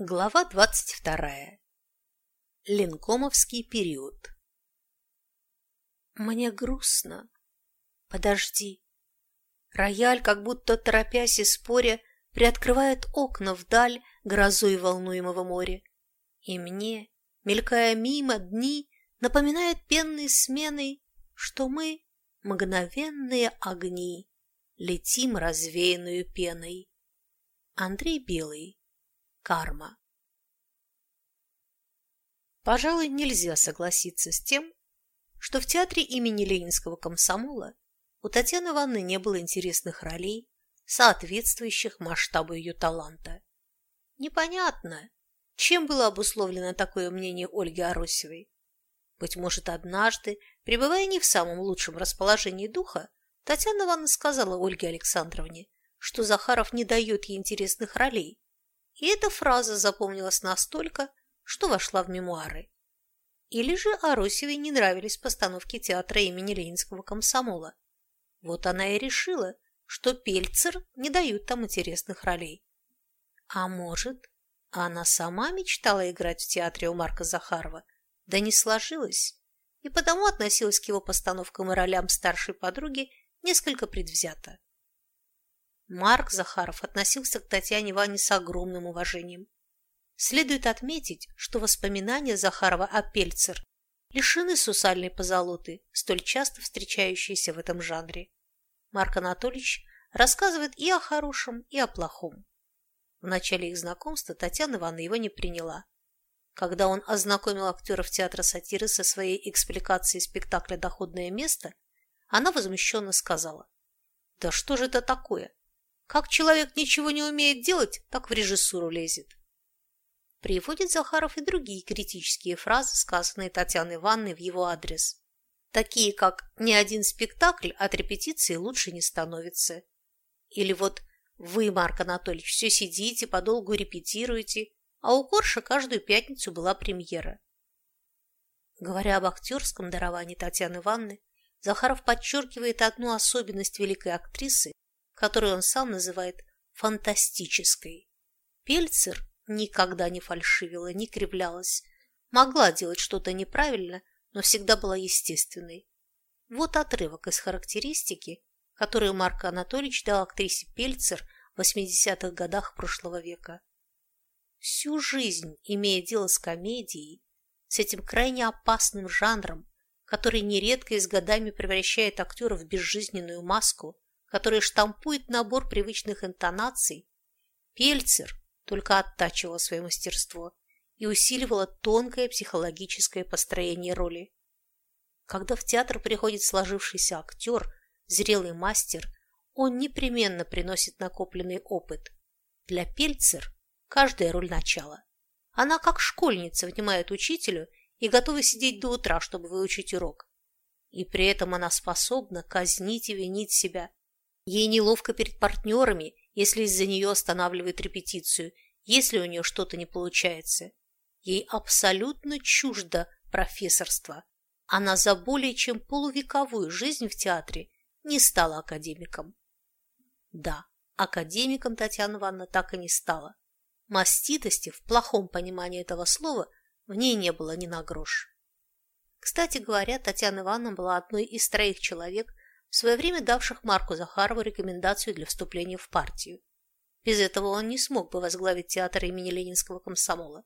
Глава 22. Линкомовский период. Мне грустно. Подожди. Рояль, как будто торопясь и споря, приоткрывает окна вдаль грозой волнуемого моря. И мне, мелькая мимо дни, напоминает пенной сменой, что мы — мгновенные огни, летим развеянную пеной. Андрей Белый Карма. Пожалуй, нельзя согласиться с тем, что в театре имени Ленинского комсомола у Татьяны Ивановны не было интересных ролей, соответствующих масштабу ее таланта. Непонятно, чем было обусловлено такое мнение Ольги Аросевой. Быть может, однажды, пребывая не в самом лучшем расположении духа, Татьяна Ивановна сказала Ольге Александровне, что Захаров не дает ей интересных ролей, и эта фраза запомнилась настолько, что вошла в мемуары. Или же Аросевой не нравились постановки театра имени Ленинского комсомола. Вот она и решила, что Пельцер не дают там интересных ролей. А может, она сама мечтала играть в театре у Марка Захарова, да не сложилось, и потому относилась к его постановкам и ролям старшей подруги несколько предвзято. Марк Захаров относился к Татьяне Ване с огромным уважением. Следует отметить, что воспоминания Захарова о Пельцер лишены сусальной позолоты, столь часто встречающейся в этом жанре. Марк Анатольевич рассказывает и о хорошем, и о плохом. В начале их знакомства Татьяна Ивановна его не приняла. Когда он ознакомил актеров театра сатиры со своей экспликацией спектакля «Доходное место», она возмущенно сказала, «Да что же это такое? Как человек ничего не умеет делать, так в режиссуру лезет. Приводит Захаров и другие критические фразы, сказанные Татьяной Ивановной в его адрес. Такие, как «ни один спектакль от репетиции лучше не становится». Или вот «вы, Марк Анатольевич, все сидите, подолгу репетируете, а у Корша каждую пятницу была премьера». Говоря об актерском даровании Татьяны Ивановны, Захаров подчеркивает одну особенность великой актрисы, которую он сам называет фантастической. Пельцер никогда не фальшивила, не кривлялась, могла делать что-то неправильно, но всегда была естественной. Вот отрывок из характеристики, которую Марк Анатольевич дал актрисе Пельцер в 80-х годах прошлого века. Всю жизнь, имея дело с комедией, с этим крайне опасным жанром, который нередко и с годами превращает актера в безжизненную маску, который штампует набор привычных интонаций, Пельцер только оттачивал свое мастерство и усиливало тонкое психологическое построение роли. Когда в театр приходит сложившийся актер, зрелый мастер, он непременно приносит накопленный опыт. Для Пельцер каждая роль начала. Она, как школьница, внимает учителю и готова сидеть до утра, чтобы выучить урок. И при этом она способна казнить и винить себя, Ей неловко перед партнерами, если из-за нее останавливают репетицию, если у нее что-то не получается. Ей абсолютно чуждо профессорство. Она за более чем полувековую жизнь в театре не стала академиком. Да, академиком Татьяна Ивановна так и не стала. Маститости, в плохом понимании этого слова, в ней не было ни на грош. Кстати говоря, Татьяна Ивановна была одной из троих человек, в свое время давших Марку Захарову рекомендацию для вступления в партию. Без этого он не смог бы возглавить театр имени Ленинского комсомола.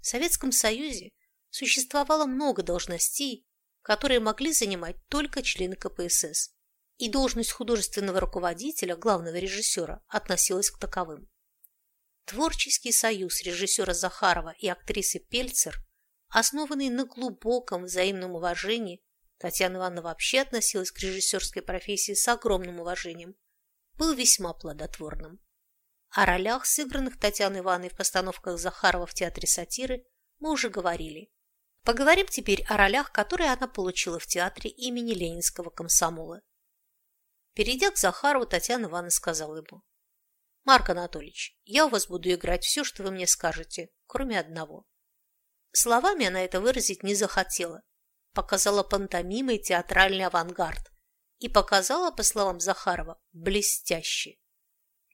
В Советском Союзе существовало много должностей, которые могли занимать только члены КПСС, и должность художественного руководителя, главного режиссера, относилась к таковым. Творческий союз режиссера Захарова и актрисы Пельцер, основанный на глубоком взаимном уважении Татьяна Ивановна вообще относилась к режиссерской профессии с огромным уважением, был весьма плодотворным. О ролях, сыгранных Татьяной Ивановной в постановках Захарова в театре сатиры, мы уже говорили. Поговорим теперь о ролях, которые она получила в театре имени Ленинского комсомола. Перейдя к Захарову, Татьяна Ивановна сказала ему. «Марк Анатольевич, я у вас буду играть все, что вы мне скажете, кроме одного». Словами она это выразить не захотела, показала пантомимой театральный авангард и показала, по словам Захарова, блестяще.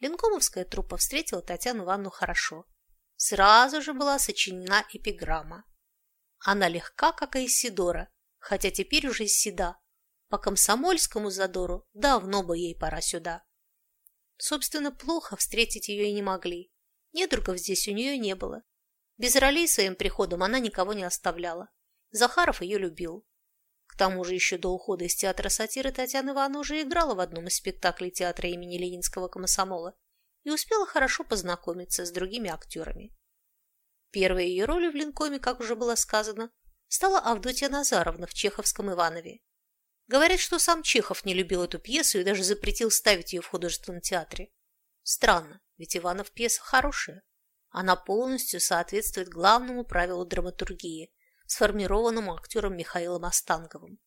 Ленкомовская труппа встретила Татьяну Ивановну хорошо. сразу же была сочинена эпиграмма. Она легка, как Айсидора, хотя теперь уже седа. По комсомольскому задору давно бы ей пора сюда. Собственно, плохо встретить ее и не могли. Недругов здесь у нее не было. Без ролей своим приходом она никого не оставляла. Захаров ее любил. К тому же еще до ухода из театра сатиры Татьяна Ивановна уже играла в одном из спектаклей театра имени Ленинского комсомола и успела хорошо познакомиться с другими актерами. Первой ее ролью в Линкоме, как уже было сказано, стала Авдотья Назаровна в Чеховском Иванове. Говорят, что сам Чехов не любил эту пьесу и даже запретил ставить ее в художественном театре. Странно, ведь Иванов пьеса хорошая. Она полностью соответствует главному правилу драматургии, сформированному актером Михаилом Останговым.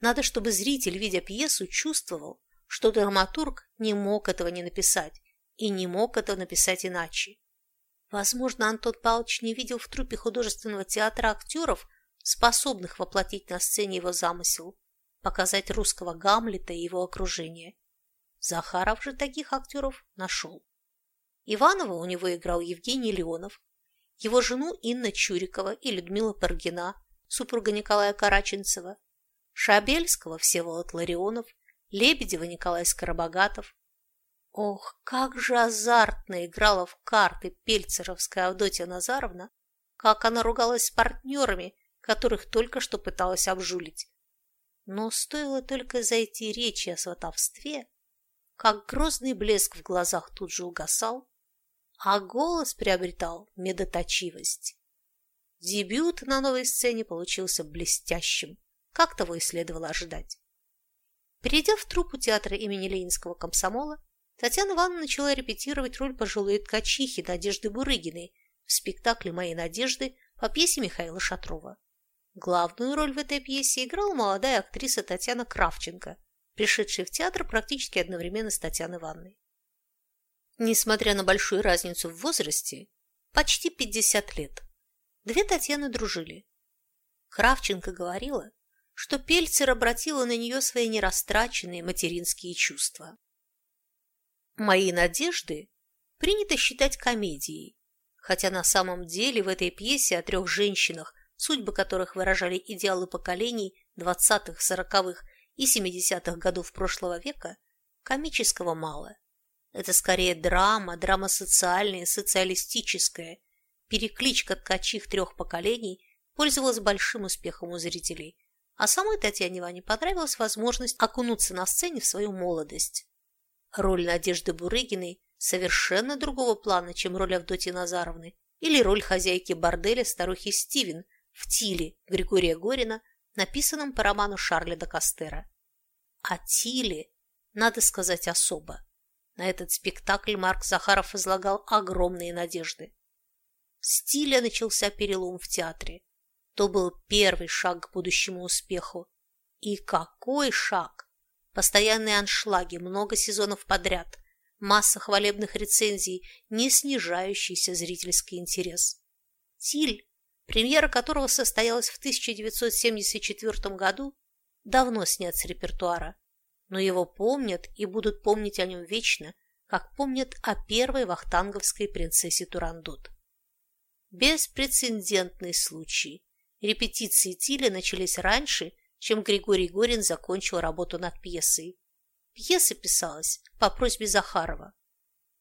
Надо, чтобы зритель, видя пьесу, чувствовал, что драматург не мог этого не написать и не мог этого написать иначе. Возможно, Антон Павлович не видел в труппе художественного театра актеров, способных воплотить на сцене его замысел, показать русского Гамлета и его окружение. Захаров же таких актеров нашел. Иванова у него играл Евгений Леонов, его жену Инна Чурикова и Людмила Паргина, супруга Николая Караченцева, Шабельского Всеволод Ларионов, Лебедева Николай Скоробогатов. Ох, как же азартно играла в карты пельцеровская Авдотья Назаровна, как она ругалась с партнерами, которых только что пыталась обжулить. Но стоило только зайти речи о сватовстве, как грозный блеск в глазах тут же угасал, а голос приобретал медоточивость. Дебют на новой сцене получился блестящим, как того и следовало ожидать. Перейдя в труппу театра имени Ленинского комсомола, Татьяна Ивановна начала репетировать роль пожилой ткачихи Надежды Бурыгиной в спектакле «Мои надежды» по пьесе Михаила Шатрова. Главную роль в этой пьесе играла молодая актриса Татьяна Кравченко, пришедшая в театр практически одновременно с Татьяной Ивановной. Несмотря на большую разницу в возрасте, почти 50 лет, две Татьяны дружили. Кравченко говорила, что Пельцер обратила на нее свои нерастраченные материнские чувства. «Мои надежды» принято считать комедией, хотя на самом деле в этой пьесе о трех женщинах, судьбы которых выражали идеалы поколений 20-х, 40-х и 70-х годов прошлого века, комического мало. Это скорее драма, драма социальная, социалистическая. Перекличка ткачих трех поколений пользовалась большим успехом у зрителей, а самой Татьяне Ване понравилась возможность окунуться на сцене в свою молодость. Роль Надежды Бурыгиной совершенно другого плана, чем роль Авдотьи Назаровны или роль хозяйки борделя старухи Стивен в «Тиле» Григория Горина, написанном по роману Шарля де Кастера. А Тиле, надо сказать особо. На этот спектакль Марк Захаров излагал огромные надежды. С стиля начался перелом в театре. То был первый шаг к будущему успеху. И какой шаг! Постоянные аншлаги, много сезонов подряд, масса хвалебных рецензий, не снижающийся зрительский интерес. Тиль, премьера которого состоялась в 1974 году, давно снят с репертуара но его помнят и будут помнить о нем вечно, как помнят о первой вахтанговской принцессе Турандот. Беспрецедентный случай. Репетиции Тиля начались раньше, чем Григорий Горин закончил работу над пьесой. Пьеса писалась по просьбе Захарова.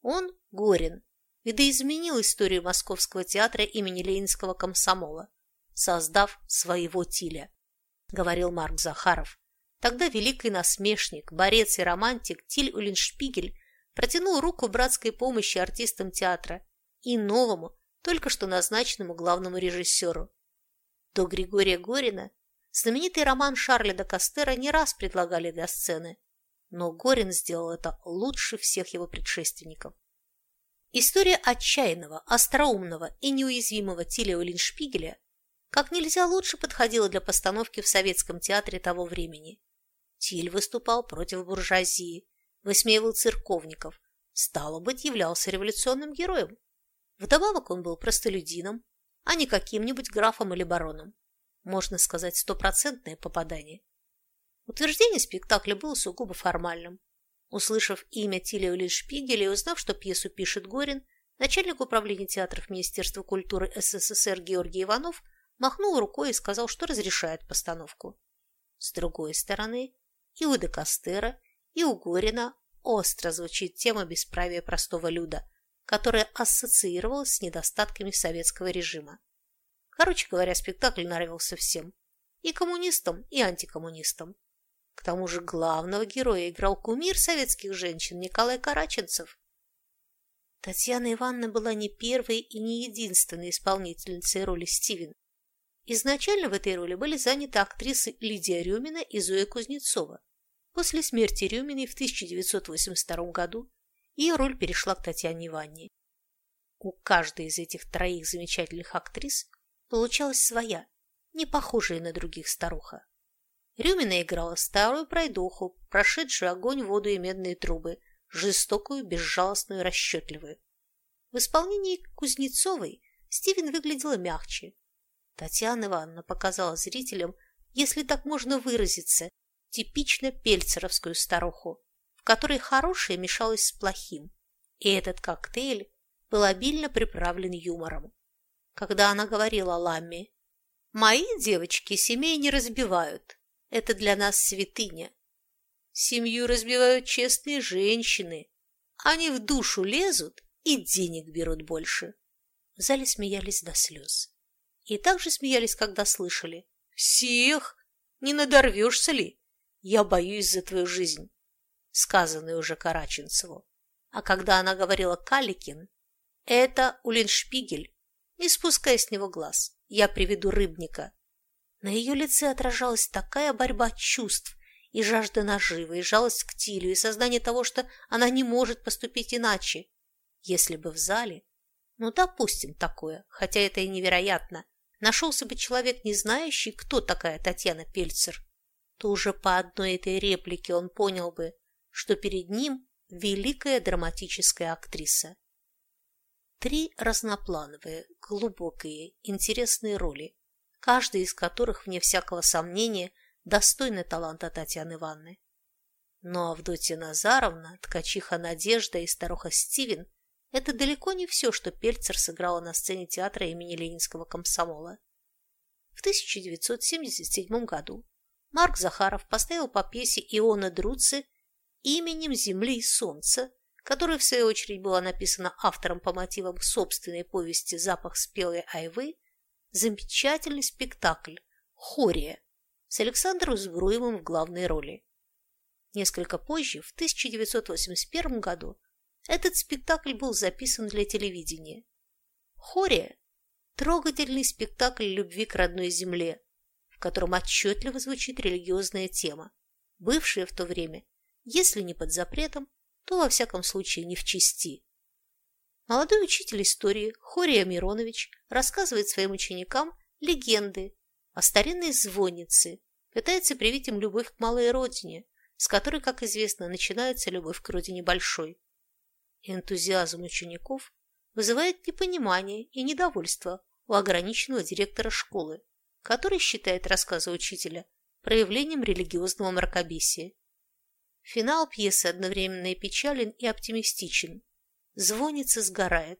Он, Горин, видоизменил историю Московского театра имени Ленинского комсомола, создав своего Тиля, говорил Марк Захаров, Тогда великий насмешник, борец и романтик Тиль Уллиншпигель протянул руку братской помощи артистам театра и новому, только что назначенному главному режиссеру. До Григория Горина знаменитый роман Шарля де Кастера не раз предлагали для сцены, но Горин сделал это лучше всех его предшественников. История отчаянного, остроумного и неуязвимого Тиля Уллиншпигеля как нельзя лучше подходила для постановки в советском театре того времени. Тиль выступал против буржуазии, высмеивал церковников, стало быть, являлся революционным героем. Вдобавок он был простолюдином, а не каким-нибудь графом или бароном. Можно сказать, стопроцентное попадание. Утверждение спектакля было сугубо формальным. Услышав имя Тиля Улишпигеля и узнав, что пьесу пишет Горин, начальник управления театров Министерства культуры СССР Георгий Иванов махнул рукой и сказал, что разрешает постановку. С другой стороны, и у Декастера, и у Горина остро звучит тема бесправия простого люда, которая ассоциировалась с недостатками советского режима. Короче говоря, спектакль нравился всем. И коммунистам, и антикоммунистам. К тому же главного героя играл кумир советских женщин Николай Караченцев. Татьяна Ивановна была не первой и не единственной исполнительницей роли Стивен. Изначально в этой роли были заняты актрисы Лидия Рюмина и Зоя Кузнецова. После смерти Рюминой в 1982 году ее роль перешла к Татьяне Ивановне. У каждой из этих троих замечательных актрис получалась своя, не похожая на других старуха. Рюмина играла старую пройдоху, прошедшую огонь, воду и медные трубы, жестокую, безжалостную, расчетливую. В исполнении Кузнецовой Стивен выглядела мягче. Татьяна Ивановна показала зрителям, если так можно выразиться, типично пельцеровскую старуху, в которой хорошее мешалось с плохим, и этот коктейль был обильно приправлен юмором. Когда она говорила Ламме, «Мои девочки семей не разбивают, это для нас святыня. Семью разбивают честные женщины. Они в душу лезут и денег берут больше. В зале смеялись до слез. И также смеялись, когда слышали. «Всех! Не надорвешься ли? Я боюсь за твою жизнь!» Сказанное уже Караченцеву. А когда она говорила Каликин, это Улиншпигель, не спускай с него глаз, я приведу рыбника. На ее лице отражалась такая борьба чувств, и жажда наживы, и жалость к Тилю, и сознание того, что она не может поступить иначе. Если бы в зале, ну, допустим, такое, хотя это и невероятно, нашелся бы человек, не знающий, кто такая Татьяна Пельцер, то уже по одной этой реплике он понял бы, что перед ним великая драматическая актриса. Три разноплановые, глубокие, интересные роли, каждый из которых, вне всякого сомнения, достойный таланта Татьяны Ивановны. Но Авдотья Назаровна, ткачиха Надежда и старуха Стивен – это далеко не все, что Пельцер сыграла на сцене театра имени Ленинского комсомола. В 1977 году Марк Захаров поставил по пьесе Иона Друци именем Земли и Солнца, которая, в свою очередь, была написана автором по мотивам собственной повести «Запах спелой айвы», замечательный спектакль «Хория» с Александром Збруевым в главной роли. Несколько позже, в 1981 году, этот спектакль был записан для телевидения. «Хория» – трогательный спектакль любви к родной земле, в котором отчетливо звучит религиозная тема, бывшая в то время, если не под запретом, то во всяком случае не в чести. Молодой учитель истории Хория Миронович рассказывает своим ученикам легенды о старинной звоннице, пытается привить им любовь к малой родине, с которой, как известно, начинается любовь к родине большой. Энтузиазм учеников вызывает непонимание и недовольство у ограниченного директора школы, который считает рассказы учителя проявлением религиозного мракобесия. Финал пьесы одновременно и печален, и оптимистичен. Звонится, сгорает.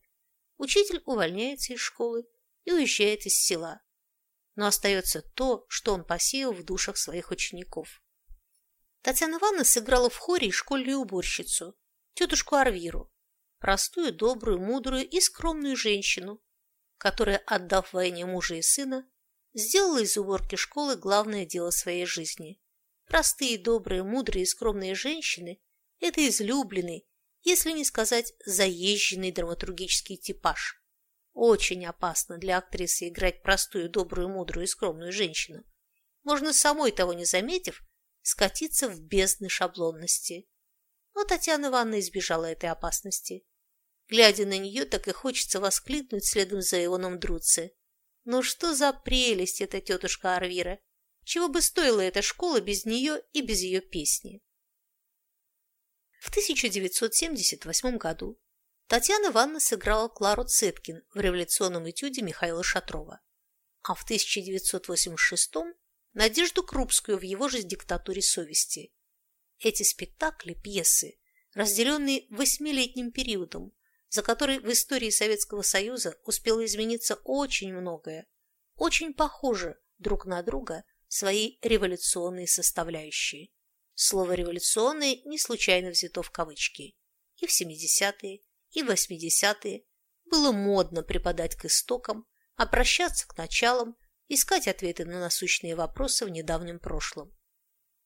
Учитель увольняется из школы и уезжает из села. Но остается то, что он посеял в душах своих учеников. Татьяна Ивановна сыграла в хоре школьную уборщицу, тетушку Арвиру, простую, добрую, мудрую и скромную женщину, которая, отдав войне мужа и сына, сделала из уборки школы главное дело своей жизни. Простые, добрые, мудрые и скромные женщины – это излюбленный если не сказать заезженный драматургический типаж. Очень опасно для актрисы играть простую, добрую, мудрую и скромную женщину. Можно самой того не заметив, скатиться в бездны шаблонности. Но Татьяна Ивановна избежала этой опасности. Глядя на нее, так и хочется воскликнуть следом за Ионом Друци. Ну что за прелесть эта тетушка Арвира! Чего бы стоила эта школа без нее и без ее песни? В 1978 году Татьяна Ивановна сыграла Клару Цеткин в революционном этюде Михаила Шатрова, а в 1986 – Надежду Крупскую в его же «Диктатуре совести». Эти спектакли, пьесы, разделенные восьмилетним периодом, за который в истории Советского Союза успело измениться очень многое, очень похожи друг на друга своей революционной составляющей. Слово «революционные» не случайно взято в кавычки. И в 70-е, и в 80-е было модно преподать к истокам, обращаться к началам, искать ответы на насущные вопросы в недавнем прошлом.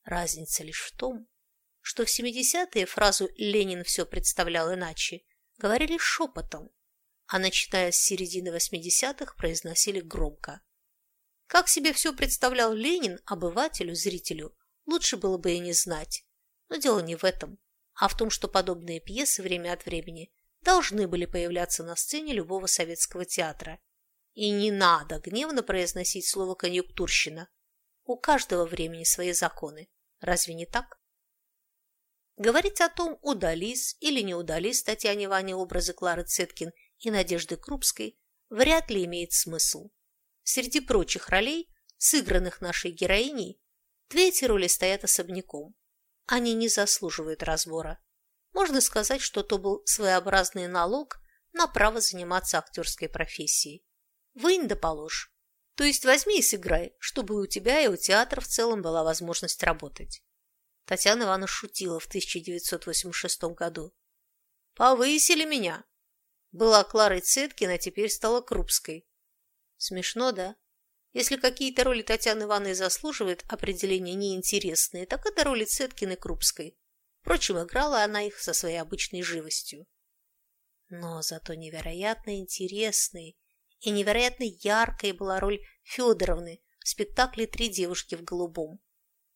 Разница лишь в том, что в 70-е фразу «Ленин все представлял иначе» говорили шепотом, а начиная с середины 80-х произносили громко. Как себе все представлял Ленин обывателю, зрителю, лучше было бы и не знать. Но дело не в этом, а в том, что подобные пьесы время от времени должны были появляться на сцене любого советского театра. И не надо гневно произносить слово «конъюнктурщина». У каждого времени свои законы. Разве не так? Говорить о том, удались или не удались Татьяне Ване образы Клары Цеткин и Надежды Крупской, вряд ли имеет смысл. Среди прочих ролей, сыгранных нашей героиней, две эти роли стоят особняком. Они не заслуживают разбора. Можно сказать, что то был своеобразный налог на право заниматься актерской профессией. Вынь да положь. То есть возьми и сыграй, чтобы у тебя и у театра в целом была возможность работать. Татьяна Ивановна шутила в 1986 году. «Повысили меня!» Была Кларой Цеткин, а теперь стала Крупской. Смешно, да? Если какие-то роли Татьяны Ивановны заслуживают определения неинтересные, так это роли Цеткин и Крупской. Впрочем, играла она их со своей обычной живостью. Но зато невероятно интересной и невероятно яркой была роль Федоровны в спектакле «Три девушки в голубом».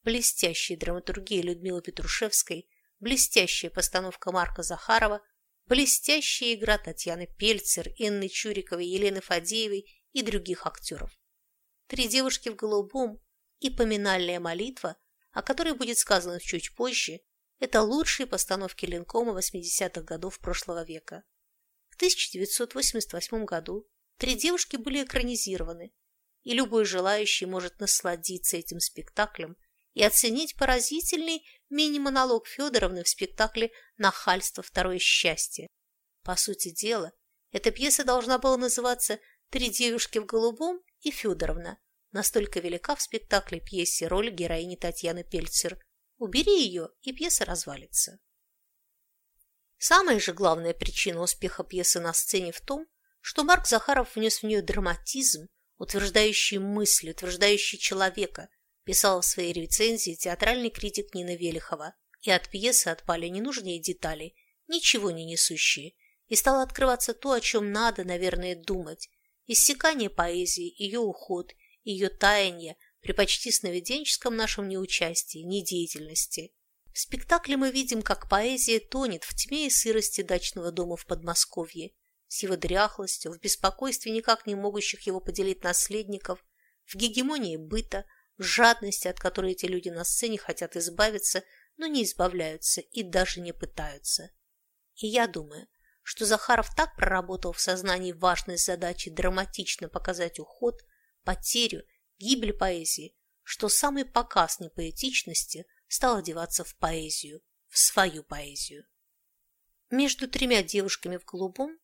Блестящая драматургия Людмилы Петрушевской, блестящая постановка Марка Захарова, блестящая игра Татьяны Пельцер, Инны Чуриковой, Елены Фадеевой и других актеров. «Три девушки в голубом» и «Поминальная молитва», о которой будет сказано чуть позже, это лучшие постановки Ленкома 80-х годов прошлого века. В 1988 году «Три девушки» были экранизированы, и любой желающий может насладиться этим спектаклем и оценить поразительный мини-монолог Федоровны в спектакле «Нахальство. Второе счастье». По сути дела, эта пьеса должна была называться Три девушки в голубом и Федоровна. Настолько велика в спектакле пьесе роль героини Татьяны Пельцер. Убери ее, и пьеса развалится. Самая же главная причина успеха пьесы на сцене в том, что Марк Захаров внес в нее драматизм, утверждающий мысли, утверждающий человека, писал в своей рецензии театральный критик Нина Велихова, и от пьесы отпали ненужные детали, ничего не несущие, и стало открываться то, о чем надо, наверное, думать, Иссякание поэзии, ее уход, ее таяние при почти сновиденческом нашем неучастии, недеятельности. В спектакле мы видим, как поэзия тонет в тьме и сырости дачного дома в Подмосковье, с его дряхлостью, в беспокойстве никак не могущих его поделить наследников, в гегемонии быта, жадности, от которой эти люди на сцене хотят избавиться, но не избавляются и даже не пытаются. И я думаю, что Захаров так проработал в сознании важность задачи драматично показать уход, потерю, гибель поэзии, что самый показ непоэтичности стал одеваться в поэзию, в свою поэзию. Между тремя девушками в голубом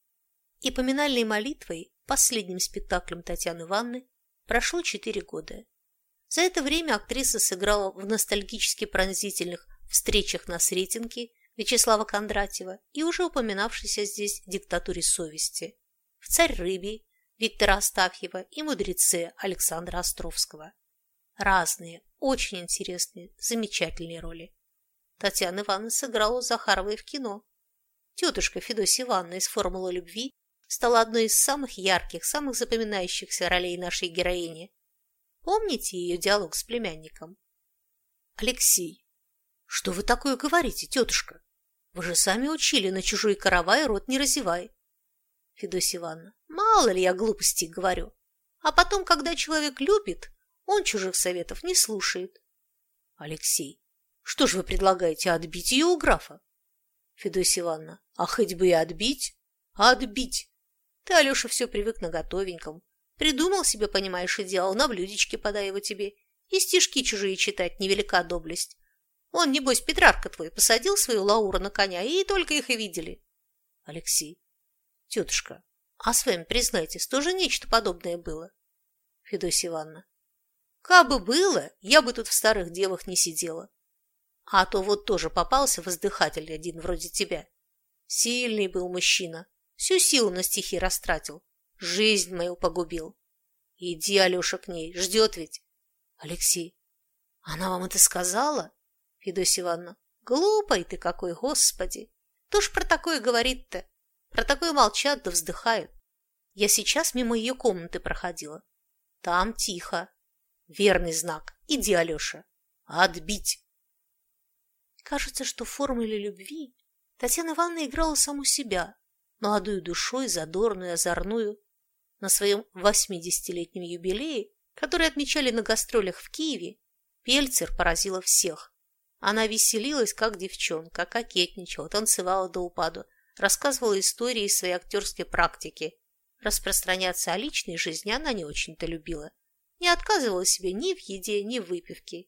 и поминальной молитвой, последним спектаклем Татьяны Ивановны, прошло четыре года. За это время актриса сыграла в ностальгически пронзительных «Встречах на Сретенке» Вячеслава Кондратьева и уже упоминавшейся здесь диктатуре совести, в «Царь рыбий» Виктора Астафьева и «Мудреце» Александра Островского. Разные, очень интересные, замечательные роли. Татьяна Ивановна сыграла Захаровой в кино. Тетушка Федосия Ивановна из «Формулы любви» стала одной из самых ярких, самых запоминающихся ролей нашей героини. Помните ее диалог с племянником? «Алексей, что вы такое говорите, тетушка? Вы же сами учили на чужой каравай рот не разевай. Федосия Ивановна, мало ли я глупостей говорю. А потом, когда человек любит, он чужих советов не слушает. Алексей, что же вы предлагаете, отбить ее у графа? Федосия Ивановна, а хоть бы и отбить? Отбить! Ты, Алеша, все привык на готовеньком. Придумал себе, понимаешь, идеал, на блюдечке подай его тебе. И стишки чужие читать невелика доблесть. Он, небось, Петрарка твой, посадил свою Лауру на коня, и только их и видели. Алексей. Тетушка, а с вами, признайтесь, тоже нечто подобное было? Федосия Ивановна. Кабы было, я бы тут в старых девах не сидела. А то вот тоже попался воздыхатель один вроде тебя. Сильный был мужчина, всю силу на стихи растратил, жизнь мою погубил. Иди, Алеша, к ней, ждет ведь. Алексей. Она вам это сказала? Федосия Ивановна. Глупый ты какой, господи! Кто ж про такое говорит-то? Про такое молчат да вздыхают. Я сейчас мимо ее комнаты проходила. Там тихо. Верный знак. Иди, Алеша. Отбить. Кажется, что в формуле любви Татьяна Ивановна играла саму себя, молодую душой, задорную, озорную. На своем восьмидесятилетнем юбилее, который отмечали на гастролях в Киеве, Пельцер поразила всех. Она веселилась, как девчонка, кокетничала, танцевала до упаду, рассказывала истории из своей актерской практики. Распространяться о личной жизни она не очень-то любила. Не отказывала себе ни в еде, ни в выпивке.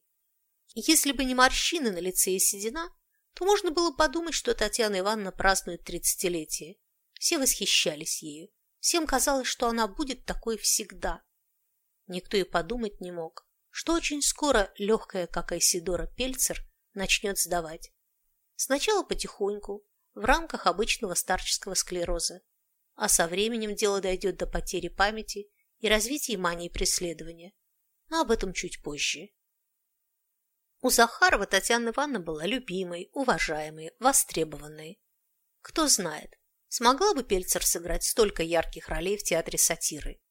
Если бы не морщины на лице и седина, то можно было подумать, что Татьяна Ивановна празднует тридцатилетие. Все восхищались ею. Всем казалось, что она будет такой всегда. Никто и подумать не мог, что очень скоро легкая, как Айсидора Пельцер, начнет сдавать. Сначала потихоньку, в рамках обычного старческого склероза, а со временем дело дойдет до потери памяти и развития мании преследования. Но об этом чуть позже. У Захарова Татьяна Ивановна была любимой, уважаемой, востребованной. Кто знает, смогла бы Пельцер сыграть столько ярких ролей в театре сатиры.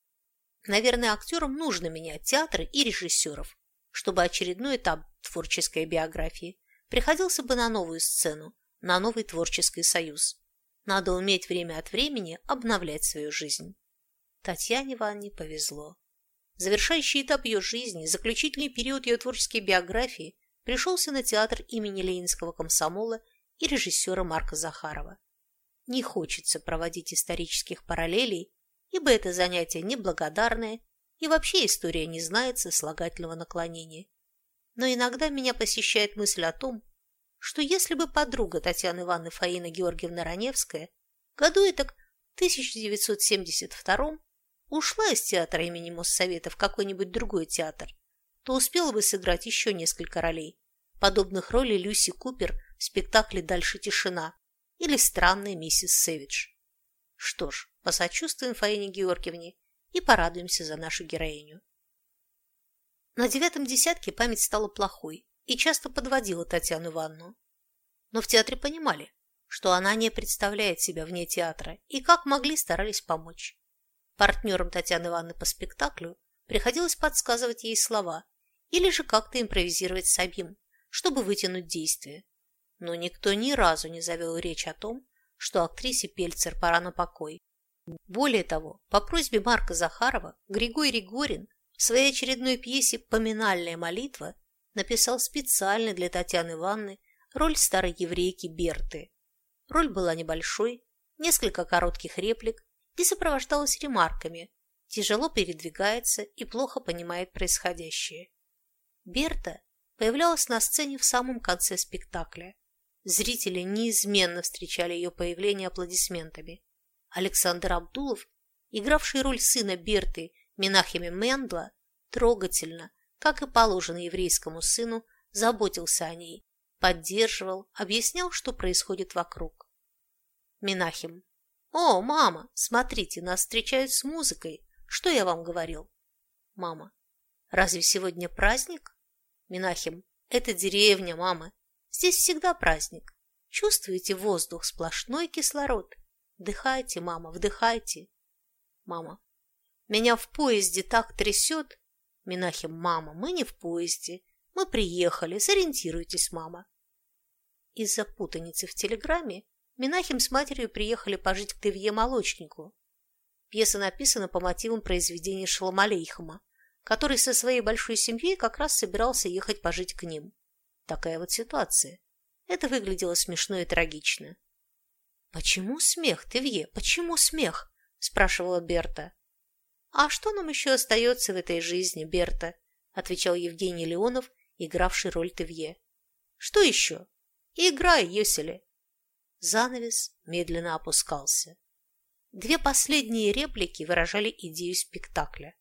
Наверное, актерам нужно менять театры и режиссеров, чтобы очередной этап творческой биографии приходился бы на новую сцену, на новый творческий союз. Надо уметь время от времени обновлять свою жизнь. Татьяне Ивановне повезло. Завершающий этап ее жизни, заключительный период ее творческой биографии пришелся на театр имени Ленинского комсомола и режиссера Марка Захарова. Не хочется проводить исторических параллелей, ибо это занятие неблагодарное и вообще история не знает сослагательного наклонения. Но иногда меня посещает мысль о том, что если бы подруга Татьяны Ивановны Фаина Георгиевна Раневская году так в 1972 ушла из театра имени Моссовета в какой-нибудь другой театр, то успела бы сыграть еще несколько ролей, подобных ролей Люси Купер в спектакле «Дальше тишина» или «Странная миссис Сэвидж». Что ж, посочувствуем Фаине Георгиевне и порадуемся за нашу героиню. На девятом десятке память стала плохой и часто подводила Татьяну Ивановну. Но в театре понимали, что она не представляет себя вне театра и как могли старались помочь. Партнерам Татьяны Ивановны по спектаклю приходилось подсказывать ей слова или же как-то импровизировать самим, чтобы вытянуть действие. Но никто ни разу не завел речь о том, что актрисе Пельцер пора на покой. Более того, по просьбе Марка Захарова Григорий Горин в своей очередной пьесе «Поминальная молитва» написал специально для Татьяны Ивановны роль старой еврейки Берты. Роль была небольшой, несколько коротких реплик и сопровождалась ремарками, тяжело передвигается и плохо понимает происходящее. Берта появлялась на сцене в самом конце спектакля. Зрители неизменно встречали ее появление аплодисментами. Александр Абдулов, игравший роль сына Берты Минахиме Мендла, трогательно, как и положено еврейскому сыну, заботился о ней, поддерживал, объяснял, что происходит вокруг. Минахим. «О, мама, смотрите, нас встречают с музыкой. Что я вам говорил?» Мама. «Разве сегодня праздник?» Минахим. «Это деревня, мама. Здесь всегда праздник. Чувствуете воздух, сплошной кислород. Вдыхайте, мама, вдыхайте. Мама. Меня в поезде так трясет. Минахим, мама, мы не в поезде. Мы приехали, сориентируйтесь, мама. Из-за путаницы в телеграмме Минахим с матерью приехали пожить к Тевье-молочнику. Пьеса написана по мотивам произведения Шаломалейхама, который со своей большой семьей как раз собирался ехать пожить к ним. Такая вот ситуация. Это выглядело смешно и трагично. «Почему смех, Тевье? Почему смех?» – спрашивала Берта. «А что нам еще остается в этой жизни, Берта?» – отвечал Евгений Леонов, игравший роль Тевье. «Что еще? Играй, Юселе!» Занавес медленно опускался. Две последние реплики выражали идею спектакля.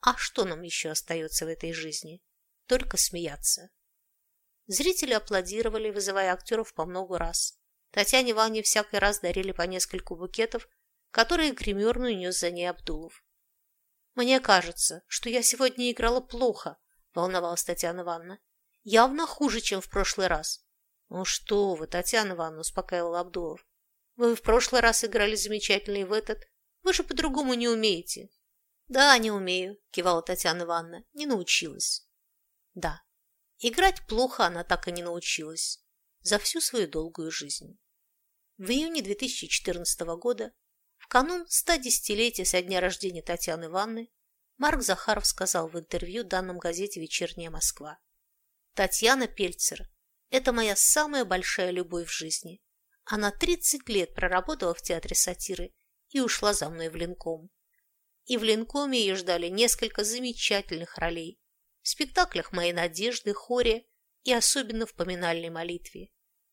А что нам еще остается в этой жизни? Только смеяться. Зрители аплодировали, вызывая актеров по много раз. Татьяне Ивановне всякий раз дарили по нескольку букетов, которые гримерную нес за ней Абдулов. «Мне кажется, что я сегодня играла плохо», – волновалась Татьяна Ивановна. «Явно хуже, чем в прошлый раз». «Ну что вы, Татьяна Ивановна», – успокаивал Абдулов. «Вы в прошлый раз играли замечательно и в этот. Вы же по-другому не умеете». «Да, не умею», – кивала Татьяна Ивановна. «Не научилась». «Да, играть плохо она так и не научилась за всю свою долгую жизнь». В июне 2014 года в канун 110-летия со дня рождения Татьяны Ивановны Марк Захаров сказал в интервью данном газете «Вечерняя Москва». «Татьяна Пельцер – это моя самая большая любовь в жизни. Она 30 лет проработала в театре сатиры и ушла за мной в Ленком. И в Ленкоме ее ждали несколько замечательных ролей в спектаклях «Мои надежды», «Хоре» и особенно в поминальной молитве.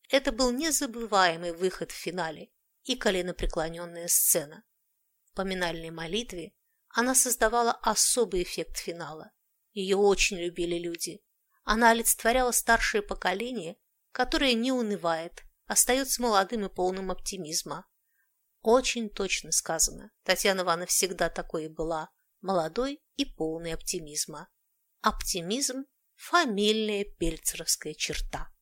Это был незабываемый выход в финале и коленопреклоненная сцена. В поминальной молитве она создавала особый эффект финала. Ее очень любили люди. Она олицетворяла старшее поколение, которое не унывает, остается молодым и полным оптимизма. Очень точно сказано. Татьяна Ивановна всегда такой и была, молодой и полный оптимизма. Оптимизм – фамильная пельцеровская черта.